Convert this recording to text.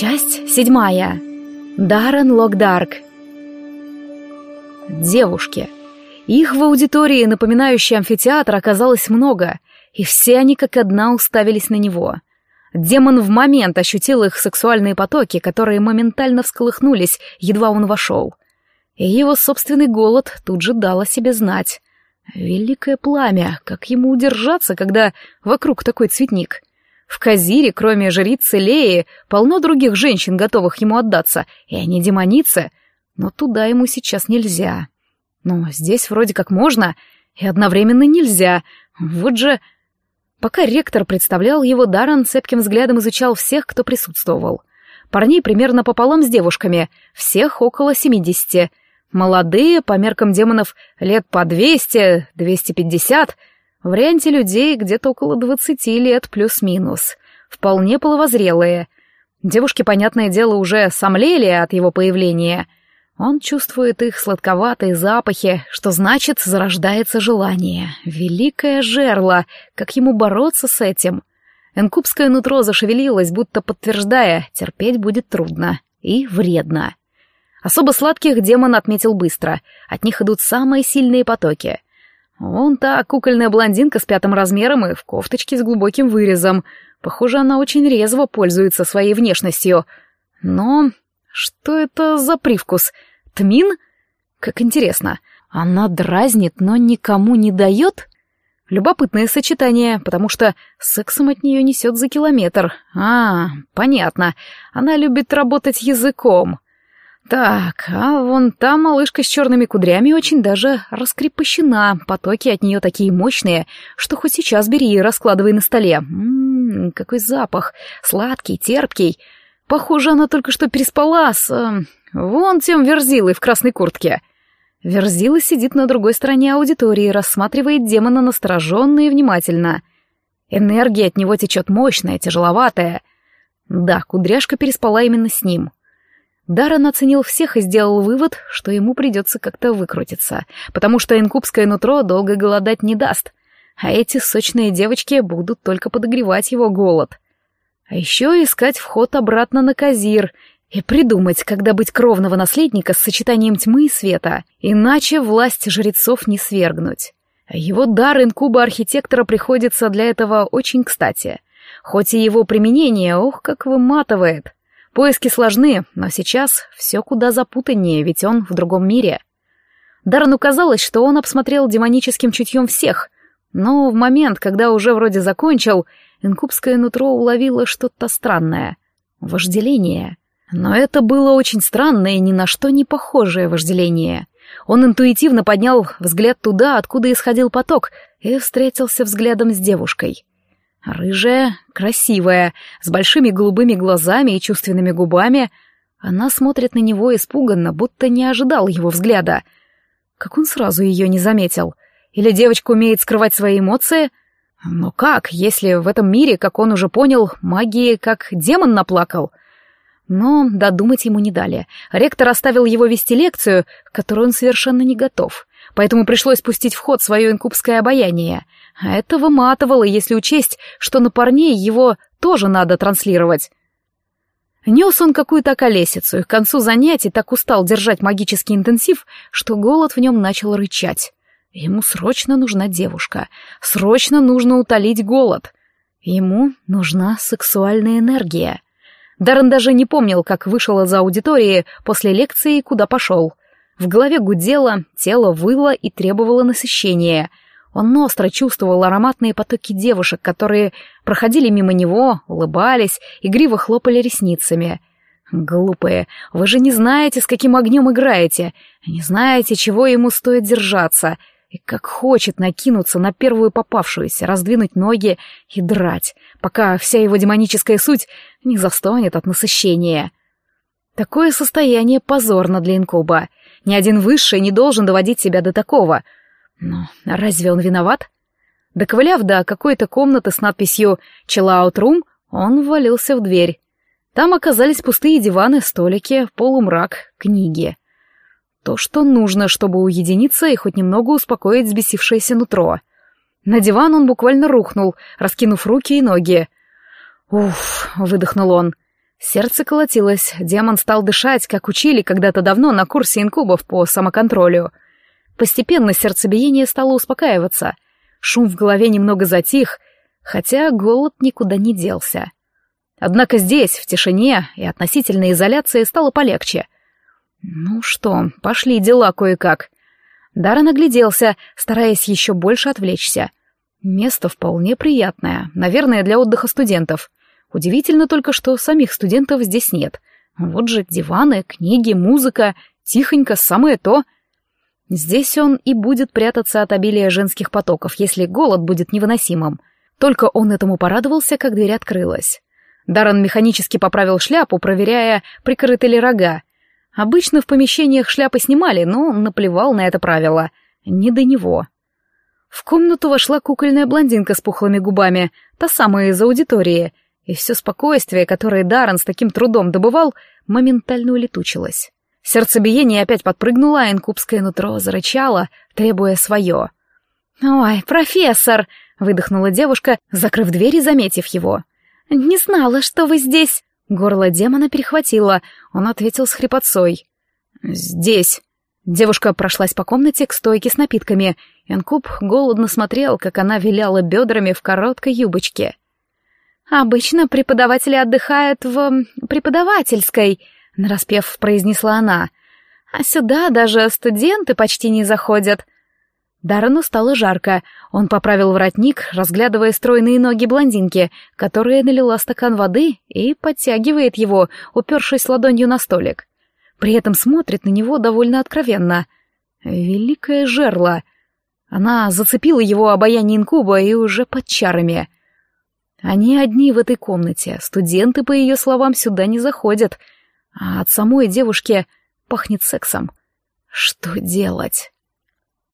Часть седьмая. Даррен Локдарк. Девушки. Их в аудитории, напоминающей амфитеатр, оказалось много, и все они как одна уставились на него. Демон в момент ощутил их сексуальные потоки, которые моментально всколыхнулись, едва он вошел. И его собственный голод тут же дал о себе знать. Великое пламя, как ему удержаться, когда вокруг такой цветник? В Казире, кроме жрицы Леи, полно других женщин, готовых ему отдаться, и они демоницы, но туда ему сейчас нельзя. Но здесь вроде как можно, и одновременно нельзя. Вот же... Пока ректор представлял его, Даррен цепким взглядом изучал всех, кто присутствовал. Парней примерно пополам с девушками, всех около семидесяти. Молодые, по меркам демонов, лет по двести, двести пятьдесят. В варианте людей где-то около двадцати лет плюс-минус. Вполне половозрелые. Девушки, понятное дело, уже сомлели от его появления — он чувствует их сладковатые запахи, что значит, зарождается желание. Великое жерло, как ему бороться с этим? Энкубское нутро зашевелилось, будто подтверждая, терпеть будет трудно и вредно. Особо сладких демон отметил быстро, от них идут самые сильные потоки. Вон та кукольная блондинка с пятым размером и в кофточке с глубоким вырезом. Похоже, она очень резво пользуется своей внешностью. Но что это за привкус — Тмин? Как интересно. Она дразнит, но никому не дает? Любопытное сочетание, потому что сексом от нее несет за километр. А, понятно. Она любит работать языком. Так, а вон та малышка с черными кудрями очень даже раскрепощена. Потоки от нее такие мощные, что хоть сейчас бери и раскладывай на столе. Ммм, какой запах. Сладкий, терпкий. Похоже, она только что переспала с... Э, вон тем Верзилой в красной куртке. Верзила сидит на другой стороне аудитории, рассматривает демона настороженно и внимательно. Энергия от него течет мощная, тяжеловатая. Да, кудряшка переспала именно с ним. Даррен оценил всех и сделал вывод, что ему придется как-то выкрутиться, потому что инкубское нутро долго голодать не даст, а эти сочные девочки будут только подогревать его голод. А еще искать вход обратно на Казир и придумать, когда быть кровного наследника с сочетанием тьмы и света, иначе власть жрецов не свергнуть. Его дар инкуба-архитектора приходится для этого очень кстати. Хоть и его применение, ох, как выматывает. Поиски сложны, но сейчас все куда запутаннее, ведь он в другом мире. Дарну казалось, что он обсмотрел демоническим чутьем всех, но в момент, когда уже вроде закончил, инкубское нутро уловило что-то странное. Вожделение. Но это было очень странное и ни на что не похожее вожделение. Он интуитивно поднял взгляд туда, откуда исходил поток, и встретился взглядом с девушкой. Рыжая, красивая, с большими голубыми глазами и чувственными губами. Она смотрит на него испуганно, будто не ожидал его взгляда. Как он сразу ее не заметил? Или девочка умеет скрывать свои эмоции — но как, если в этом мире, как он уже понял, магии как демон наплакал? Но додумать ему не дали. Ректор оставил его вести лекцию, к которой он совершенно не готов. Поэтому пришлось пустить в ход свое инкубское обаяние. А это выматывало, если учесть, что на парней его тоже надо транслировать. Нес он какую-то колесицу, и к концу занятий так устал держать магический интенсив, что голод в нем начал рычать. Ему срочно нужна девушка, срочно нужно утолить голод. Ему нужна сексуальная энергия. Даррен даже не помнил, как вышел из аудитории после лекции и куда пошел. В голове гудело, тело выло и требовало насыщения. Он остро чувствовал ароматные потоки девушек, которые проходили мимо него, улыбались, игриво хлопали ресницами. «Глупые, вы же не знаете, с каким огнем играете, не знаете, чего ему стоит держаться», и как хочет накинуться на первую попавшуюся, раздвинуть ноги и драть, пока вся его демоническая суть не застонет от насыщения. Такое состояние позорно для инкуба. Ни один высший не должен доводить себя до такого. Но разве он виноват? Доковыляв до какой-то комнаты с надписью «Chill Room», он ввалился в дверь. Там оказались пустые диваны, столики, полумрак, книги — то, что нужно, чтобы уединиться и хоть немного успокоить взбесившееся нутро. На диван он буквально рухнул, раскинув руки и ноги. «Уф», — выдохнул он. Сердце колотилось, демон стал дышать, как учили когда-то давно на курсе инкубов по самоконтролю. Постепенно сердцебиение стало успокаиваться. Шум в голове немного затих, хотя голод никуда не делся. Однако здесь, в тишине и относительной изоляции, стало полегче. Ну что, пошли дела кое-как. Дара нагляделся, стараясь еще больше отвлечься. Место вполне приятное, наверное, для отдыха студентов. Удивительно только, что самих студентов здесь нет. Вот же диваны, книги, музыка, тихонько, самое то. Здесь он и будет прятаться от обилия женских потоков, если голод будет невыносимым. Только он этому порадовался, как дверь открылась. Даррен механически поправил шляпу, проверяя, прикрыты ли рога. Обычно в помещениях шляпы снимали, но он наплевал на это правило. Не до него. В комнату вошла кукольная блондинка с пухлыми губами, та самая из аудитории, и все спокойствие, которое Даррен с таким трудом добывал, моментально улетучилось. Сердцебиение опять подпрыгнуло, а инкубское нутро зарычало, требуя свое. «Ой, профессор!» — выдохнула девушка, закрыв дверь и заметив его. «Не знала, что вы здесь!» Горло демона перехватило, он ответил с хрипотцой. «Здесь!» Девушка прошлась по комнате к стойке с напитками. Инкуб голодно смотрел, как она виляла бедрами в короткой юбочке. «Обычно преподаватели отдыхают в... преподавательской», — нараспев произнесла она. «А сюда даже студенты почти не заходят». Даррену стало жарко. Он поправил воротник, разглядывая стройные ноги блондинки, которая налила стакан воды и подтягивает его, упершись ладонью на столик. При этом смотрит на него довольно откровенно. Великое жерло. Она зацепила его обаяние инкуба и уже под чарами. Они одни в этой комнате, студенты, по ее словам, сюда не заходят, а от самой девушки пахнет сексом. Что делать?